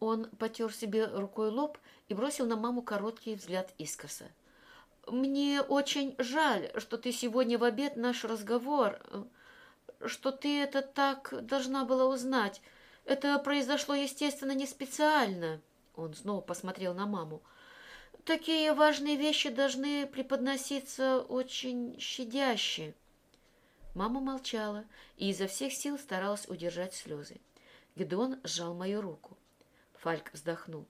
Он потер себе рукой лоб и бросил на маму короткий взгляд искоса. «Мне очень жаль, что ты сегодня в обед наш разговор, что ты это так должна была узнать. Это произошло, естественно, не специально». Он снова посмотрел на маму. «Такие важные вещи должны преподноситься очень щадяще». Мама молчала и изо всех сил старалась удержать слезы. Гедеон сжал мою руку. Фальк вздохнул.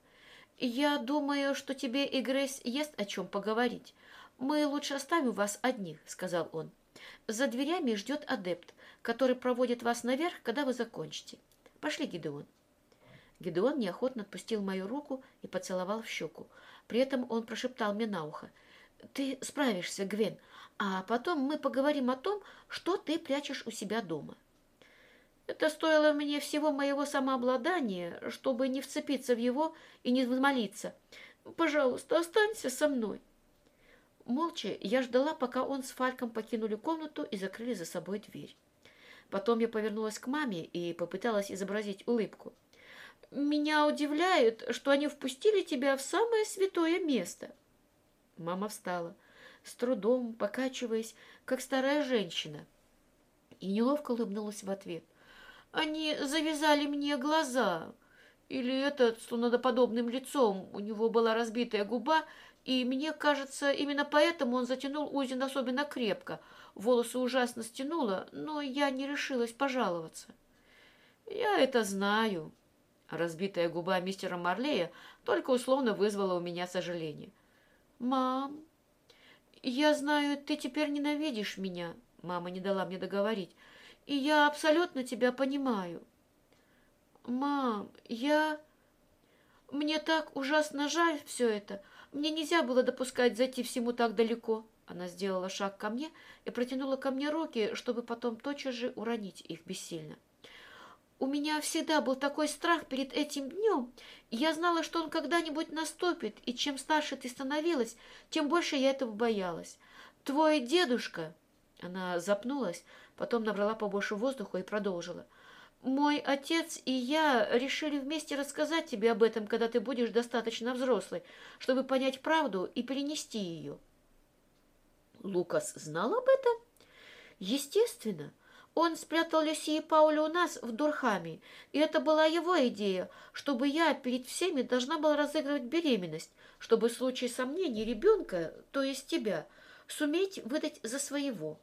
«Я думаю, что тебе и Грейс есть о чем поговорить. Мы лучше оставим вас одних», — сказал он. «За дверями ждет адепт, который проводит вас наверх, когда вы закончите. Пошли, Гедеон». Гедеон неохотно отпустил мою руку и поцеловал в щеку. При этом он прошептал мне на ухо. «Ты справишься, Гвен, а потом мы поговорим о том, что ты прячешь у себя дома». Это стоило мне всего моего самообладания, чтобы не вцепиться в его и не взмолиться. «Пожалуйста, останься со мной». Молча я ждала, пока он с Фальком покинули комнату и закрыли за собой дверь. Потом я повернулась к маме и попыталась изобразить улыбку. «Меня удивляет, что они впустили тебя в самое святое место». Мама встала, с трудом покачиваясь, как старая женщина, и неловко улыбнулась в ответ. Они завязали мне глаза. Или этот с лунодоподобным лицом, у него была разбитая губа, и мне кажется, именно поэтому он затянул узин особенно крепко. Волосы ужасно стянуло, но я не решилась пожаловаться. Я это знаю. Разбитая губа мистера Марлея только условно вызвала у меня сожаление. «Мам, я знаю, ты теперь ненавидишь меня», — мама не дала мне договорить и я абсолютно тебя понимаю. Мам, я... Мне так ужасно жаль все это. Мне нельзя было допускать зайти всему так далеко. Она сделала шаг ко мне и протянула ко мне руки, чтобы потом тотчас же уронить их бессильно. У меня всегда был такой страх перед этим днем. Я знала, что он когда-нибудь наступит, и чем старше ты становилась, тем больше я этого боялась. Твой дедушка... Она запнулась, потом набрала побольше воздуха и продолжила. «Мой отец и я решили вместе рассказать тебе об этом, когда ты будешь достаточно взрослой, чтобы понять правду и перенести ее». Лукас знал об этом? Естественно. Он спрятал Люси и Пауля у нас в Дурхаме, и это была его идея, чтобы я перед всеми должна была разыгрывать беременность, чтобы в случае сомнений ребенка, то есть тебя, суметь выдать за своего.